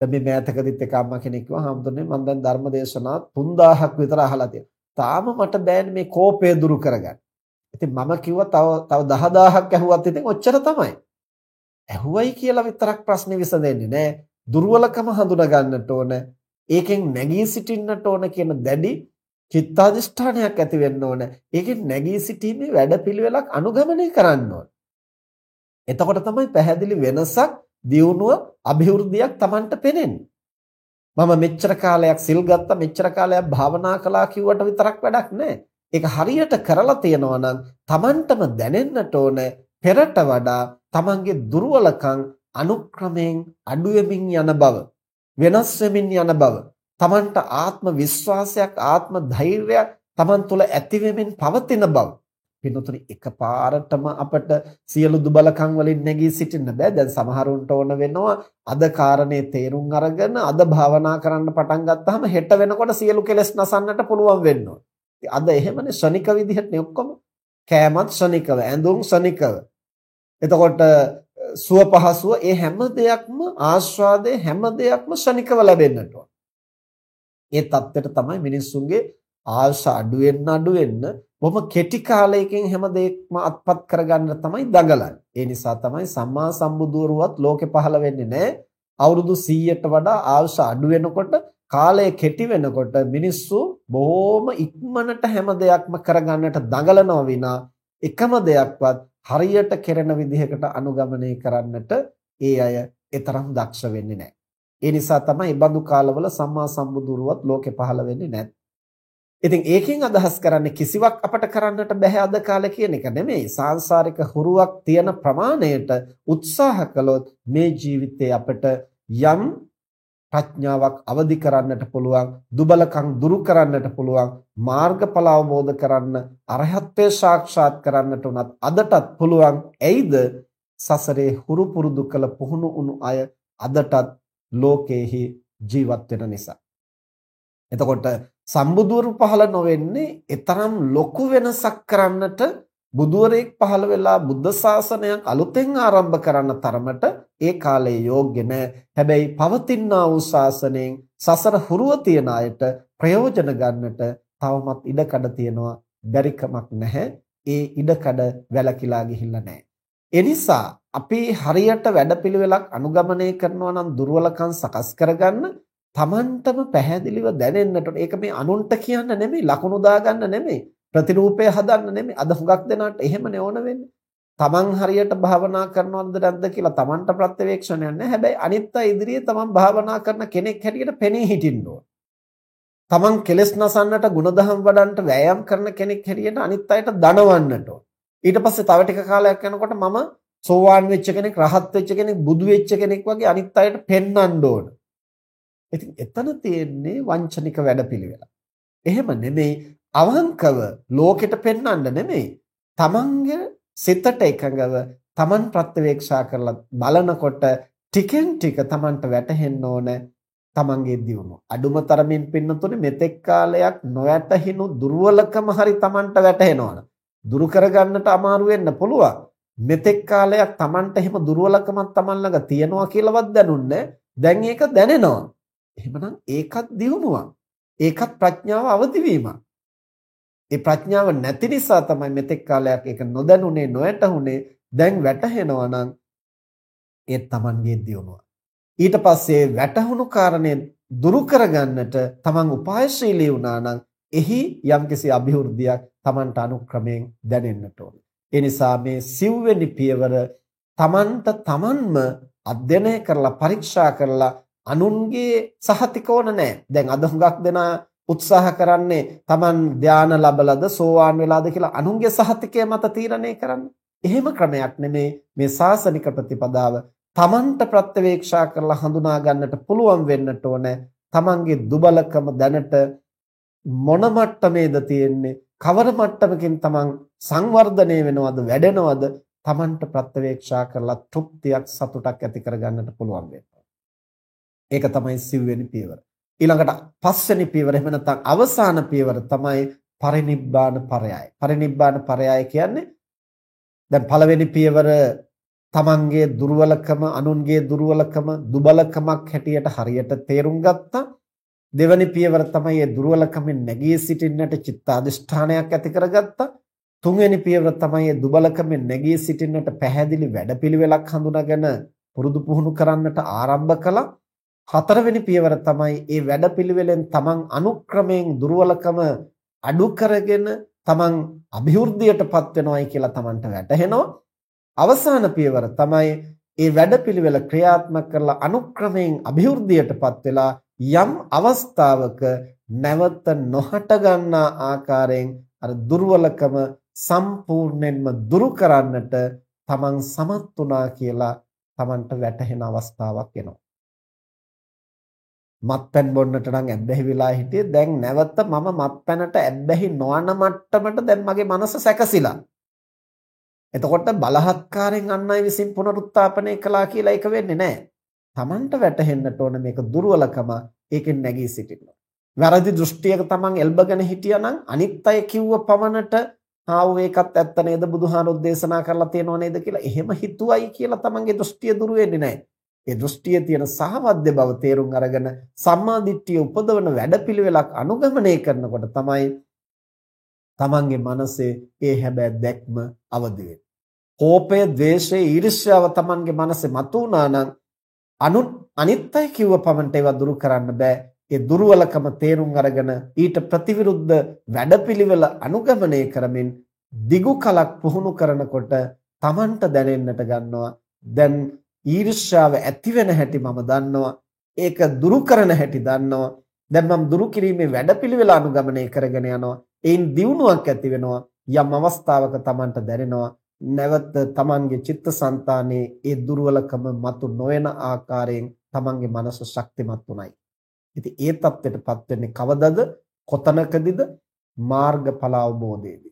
දැන් මේ මෑතකදීත් එක අම්මා කෙනෙක් කිව්වා "හාමුදුරනේ මම දැන් ධර්ම දේශනා 3000ක් විතර අහලා තියෙනවා. තාම මට බෑනේ මේ කෝපය දුරු කරගන්න." ඉතින් මම කිව්වා තව තව 10000ක් ඇහුවත් ඉතින් ඔච්චර තමයි. ඇහුවයි කියලා විතරක් ප්‍රශ්නේ විසඳෙන්නේ නෑ. දුර්වලකම හඳුනා ගන්නට ඕන. ඒකෙන් නැගී සිටින්නට ඕන කියන දැඩි චිත්තාදිෂ්ඨානයක් ඇති වෙන්න ඕන. ඒකෙන් නැගී සිටීමේ වැඩපිළිවෙලක් අනුගමනය කරන්න ඕන. එතකොට තමයි පැහැදිලි වෙනසක්, දියුණුව, અભිවෘද්ධියක් Tamanට පේන්නේ. මම මෙච්චර කාලයක් සිල් ගත්තා, මෙච්චර කාලයක් භාවනා කළා කිව්වට විතරක් වැඩක් නැහැ. ඒක හරියට කරලා තියෙනවා නම් Tamanටම දැනෙන්නට ඕන පෙරට වඩා Tamanගේ දුර්වලකම් අනුක්‍රමයෙන් අඩු වෙමින් යන බව වෙනස් වෙමින් යන බව Tamanට ආත්ම විශ්වාසයක් ආත්ම ධෛර්යයක් Taman තුල ඇති වෙමින් පවතින බව පින්නතුනි එකපාරටම අපට සියලු දුබලකම් වලින් නැගී සිටින්න බෑ. දැන් සමහරුන්ට ඕන වෙනවා අද කාරණේ තේරුම් අරගෙන අද භාවනා කරන්න පටන් ගත්තාම හෙට වෙනකොට සියලු කෙලෙස් නසන්නට පුළුවන් වෙන්න අද එහෙමනේ ශනික විදිහට නේ ඔක්කොම. කෑමත් ශනිකව, ඇඳුම් ශනිකව. එතකොට සුව පහසුව ඒ හැම දෙයක්ම ආස්වාදයේ හැම දෙයක්ම ශනිකව ලැබෙන්නට ඕන. ඒ தත්ත්වයට තමයි මිනිස්සුන්ගේ ආශ අඩු වෙන්න අඩු වෙන්න බොහොම කෙටි කාලයකින් හැම දෙයක්ම අත්පත් කරගන්න තමයි දඟලන්නේ. ඒ නිසා තමයි සම්මා සම්බුදුවරුවත් ලෝකෙ පහළ වෙන්නේ නැහැ. අවුරුදු 100ට වඩා ආයුෂ අඩු වෙනකොට කාලය කෙටි වෙනකොට මිනිස්සු බොහොම ඉක්මනට හැම දෙයක්ම කරගන්නට දඟලනවා විනා එකම දෙයක්වත් හරියට කෙරෙන විදිහකට අනුගමනය කරන්නට ඒ අය එතරම් දක්ෂ වෙන්නේ නැහැ. ඒ නිසා තමයි බඳු කාලවල සම්මා සම්බුදුරුවත් ලෝකෙ පහළ වෙන්නේ නැත්. ඉතින් ඒකෙන් අදහස් කරන්නේ කිසිවක් අපට කරන්නට බෑ අද කාලේ කියන එක නෙමෙයි. සාංශාරික හුරුවක් තියෙන ප්‍රමාණයට උත්සාහ කළොත් මේ ජීවිතේ අපට යම් ප්‍රඥාවක් අවදි කරන්නට පුළුවන් දුබලකම් දුරු කරන්නට පුළුවන් මාර්ගඵල අවබෝධ කරන්න අරහත්ත්වය සාක්ෂාත් කරන්නට උනත් අදටත් පුළුවන්. ඇයිද? සසරේ හුරු පුරුදු කළ පුහුණු උණු අය අදටත් ලෝකේහි ජීවත් වෙන නිසා. එතකොට සම්බුදුවරු පහළ නොවෙන්නේ ඊතරම් ලොකු වෙනසක් කරන්නට බුදුවරයෙක් පහළ වෙලා බුද්ධ ශාසනයක් අලුතෙන් ආරම්භ කරන්න තරමට ඒ කාලේ යෝග්‍ය නැහැ. හැබැයි පවතිනා වූ ශාසනයෙන් සසර හුරුව තියන අයට ප්‍රයෝජන ගන්නට තවමත් ඉඩකඩ තියෙනවා. බැරිකමක් නැහැ. ඒ ඉඩකඩ වැලකිලා ගිහිල්ලා නැහැ. ඒ නිසා අපි හරියට වැඩපිළිවෙලක් අනුගමනය කරනවා නම් දුර්වලකම් සකස් කරගන්න Tamanටම පැහැදිලිව දැනෙන්නට ඒක මේ අනුන්ට කියන්න නෙමෙයි ලකුණු දාගන්න නෙමෙයි ප්‍රතිරූපය හදන්න නෙමෙයි. අද හුඟක් දෙනාට එහෙමනේ ඕන වෙන්නේ. Taman හරියට භාවනා කරනවද නැද්ද කියලා Tamanට ප්‍රත්‍යවේක්ෂණයක් නැහැ. හැබැයි අනිත් අය ඉදිරියේ Taman භාවනා කරන කෙනෙක් හැටියට පෙනී හිටින්න ඕන. Taman කෙලස් නසන්නට ಗುಣධම් වඩන්නට වෑයම් කරන කෙනෙක් හැටියට අනිත් අයට දනවන්නට ඕන. ඊට පස්සේ තව ටික කාලයක් යනකොට මම සෝවාන් වෙච්ච කෙනෙක් රහත් වෙච්ච කෙනෙක් බුදු වෙච්ච කෙනෙක් වගේ අනිත් අයට පෙන්වන්න ඕන. ඉතින් එතන තියෙන්නේ වංචනික වැඩපිළිවෙල. එහෙම නෙමෙයි අවංකව ලෝකෙට පෙන්වන්න නෙමෙයි. තමන්ගේ සිතට එකඟව තමන් ප්‍රත්‍යවේක්ෂා කරලා බලනකොට ටිකෙන් ටික තමන්ට වැටහෙන්න ඕන තමන්ගේ දියුණුව. අඩුම තරමින් පින්නතුනේ මෙතෙක් කාලයක් නොවැටහිනු දුර්වලකම හරි තමන්ට වැටහෙනවනේ. දුරු කරගන්නට අමාරු වෙන්න පුළුවන්. මෙතෙක් කාලයක් තමන්ට එහෙම දුර්වලකමක් තමන් ළඟ තියනවා කියලාවත් දැනුන්නේ දැන් ඒක දැනෙනවා. එහෙමනම් ඒකත් දියුණුවක්. ඒකත් ප්‍රඥාව අවදිවීමක්. ඒ ප්‍රඥාව නැති නිසා තමයි මෙතෙක් කාලයක් ඒක නොදැනුනේ නොයටහුනේ දැන් වැටහෙනවා නම් ඒ Tamanගේ දියුණුව. ඊට පස්සේ වැටහුණු කාරණේ දුරු කරගන්නට Taman උපායශීලී වුණා නම් එහි යම්කිසි અભිවෘද්ධියක් Tamanට අනුක්‍රමයෙන් දැනෙන්නට ඕන. ඒ නිසා මේ සිව්වෙනි පියවර Tamanට Tamanම අධ්‍යයනය කරලා පරීක්ෂා කරලා අනුන්ගේ සහතික ඕන නැහැ. දැන් අද හුඟක් දෙනා උත්සාහ කරන්නේ Taman ධාන ලැබලද සෝවාන් වෙලාද කියලා අනුන්ගේ සහතිකය මත තීරණය කරන්න. එහෙම ක්‍රමයක් නෙමේ මේ සාසනික ප්‍රතිපදාව. Tamanට ප්‍රත්‍යවේක්ෂා කරලා හඳුනා ගන්නට පුළුවන් වෙන්නට ඕනේ. Tamanගේ දුබලකම දැනට මොන මට්ටමේද තියෙන්නේ? කවර මට්ටමකින් Taman සංවර්ධනය වෙනවද වැඩෙනවද? Tamanට ප්‍රත්‍යවේක්ෂා කරලා තෘප්තියක් සතුටක් ඇති කරගන්නට පුළුවන් වෙනවා. ඒක තමයි සිව්වෙනි පියවර. ඊළඟට පස්වෙනි පියවර එහෙම නැත්නම් අවසාන පියවර තමයි පරිනිබ්බාන පරයය. පරිනිබ්බාන පරයය කියන්නේ දැන් පළවෙනි පියවර තමන්ගේ දුර්වලකම අනුන්ගේ දුර්වලකම දුබලකමක් හැටියට හරියට තේරුම් ගත්තා. දෙවැනි පියවර තමයි මේ දුර්වලකමෙන් නැගී සිටින්නට චිත්ත අධිෂ්ඨානයක් ඇති කරගත්තා. තුන්වෙනි පියවර තමයි මේ දුබලකමෙන් නැගී සිටින්නට පැහැදිලි වැඩපිළිවෙලක් හඳුනාගෙන පුරුදු පුහුණු කරන්නට ආරම්භ කළා. හතරවෙනි පියවර තමයි ඒ වැඩපිළිවෙලෙන් තමන් අනුක්‍රමයෙන් දුර්වලකම අඩු කරගෙන තමන් અભිවෘද්ධියටපත් වෙනවයි කියලා තමන්ට වැටහෙනවා. අවසාන පියවර තමයි ඒ වැඩපිළිවෙල ක්‍රියාත්මක කරලා අනුක්‍රමයෙන් અભිවෘද්ධියටපත් වෙලා යම් අවස්ථාවක නැවත නොහට ගන්නා ආකාරයෙන් අර දුර්වලකම සම්පූර්ණයෙන්ම දුරු කරන්නට තමන් සමත් වුණා කියලා තමන්ට වැටහෙන අවස්ථාවක් එනවා. මත්පැන් බොන්නට නම් ඇබ්බැහි වෙලා හිටියේ දැන් නැවත මම මත්පැනට ඇබ්බැහි නොවන මට්ටමට දැන් මගේ මනස සැකසিলা. එතකොට බලහත්කාරයෙන් අන් අය විසින් පුනරුත්ථාපනය කළා කියලා ඒක වෙන්නේ නැහැ. Tamanට වැටහෙන්නට ඕන මේක දුර්වලකම ඒකෙන් නැගී සිටින්න. වැරදි දෘෂ්ටියක Taman එල්බගෙන හිටියානම් අනිත් අය කිව්ව පමණට ආව ඒකත් ඇත්ත නේද බුදුහාරොත් දේශනා කරලා තියෙනව නේද කියලා එහෙම හිතුවයි කියලා Tamanගේ දෘෂ්ටිය දුර වෙන්නේ නැහැ. ඒ දෘෂ්ටියේ තියෙන සහවද්ද බව තේරුම් අරගෙන සම්මාදිට්ඨිය උපදවන වැඩපිළිවෙලක් අනුගමනය කරනකොට තමයි තමන්ගේ මනසේ ඒ හැබෑ දැක්ම අවදි වෙන්නේ. කෝපය, ද්වේෂය, ඊර්ෂ්‍යාව තමන්ගේ මනසේ මතුවනා නම් අනු අනිත්‍ය කිව්ව පමණට ඒවා දුරු කරන්න බෑ. ඒ දුර්වලකම තේරුම් අරගෙන ඊට ප්‍රතිවිරුද්ධ වැඩපිළිවෙල අනුගමනය කරමින් දිගු කලක් පුහුණු කරනකොට තමන්ට දැනෙන්නට ගන්නවා දැන් ඊර්ෂ්‍යාව ඇති වෙන හැටි මම දන්නවා ඒක දුරු කරන හැටි දන්නවා දැන් මම දුරු කිරීමේ වැඩපිළිවෙල අනුගමනය කරගෙන යනවා ඒන් දියුණුවක් ඇති වෙනවා යම් අවස්ථාවක Tamanට දැනෙනවා නැවත Tamanගේ චිත්තසංතානයේ ඒ දුර්වලකම මතු නොවන ආකාරයෙන් Tamanගේ මනස ශක්තිමත් උනායි. ඉතින් ඒ தත්ත්වයටපත් වෙන්නේ කවදද? කොතනකදීද? මාර්ගඵල අවබෝධයේදී.